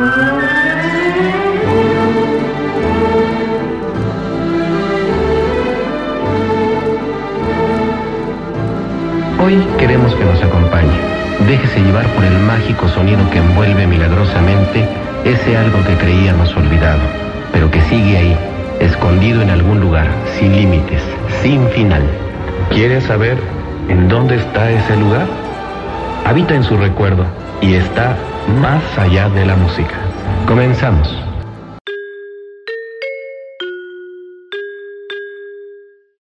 Hoy queremos que nos acompañe. Déjese llevar por el mágico sonido que envuelve milagrosamente ese algo que creíamos olvidado, pero que sigue ahí, escondido en algún lugar, sin límites, sin final. ¿Quieres saber en dónde está ese lugar? Habita en su recuerdo y está más allá de la música. Comenzamos.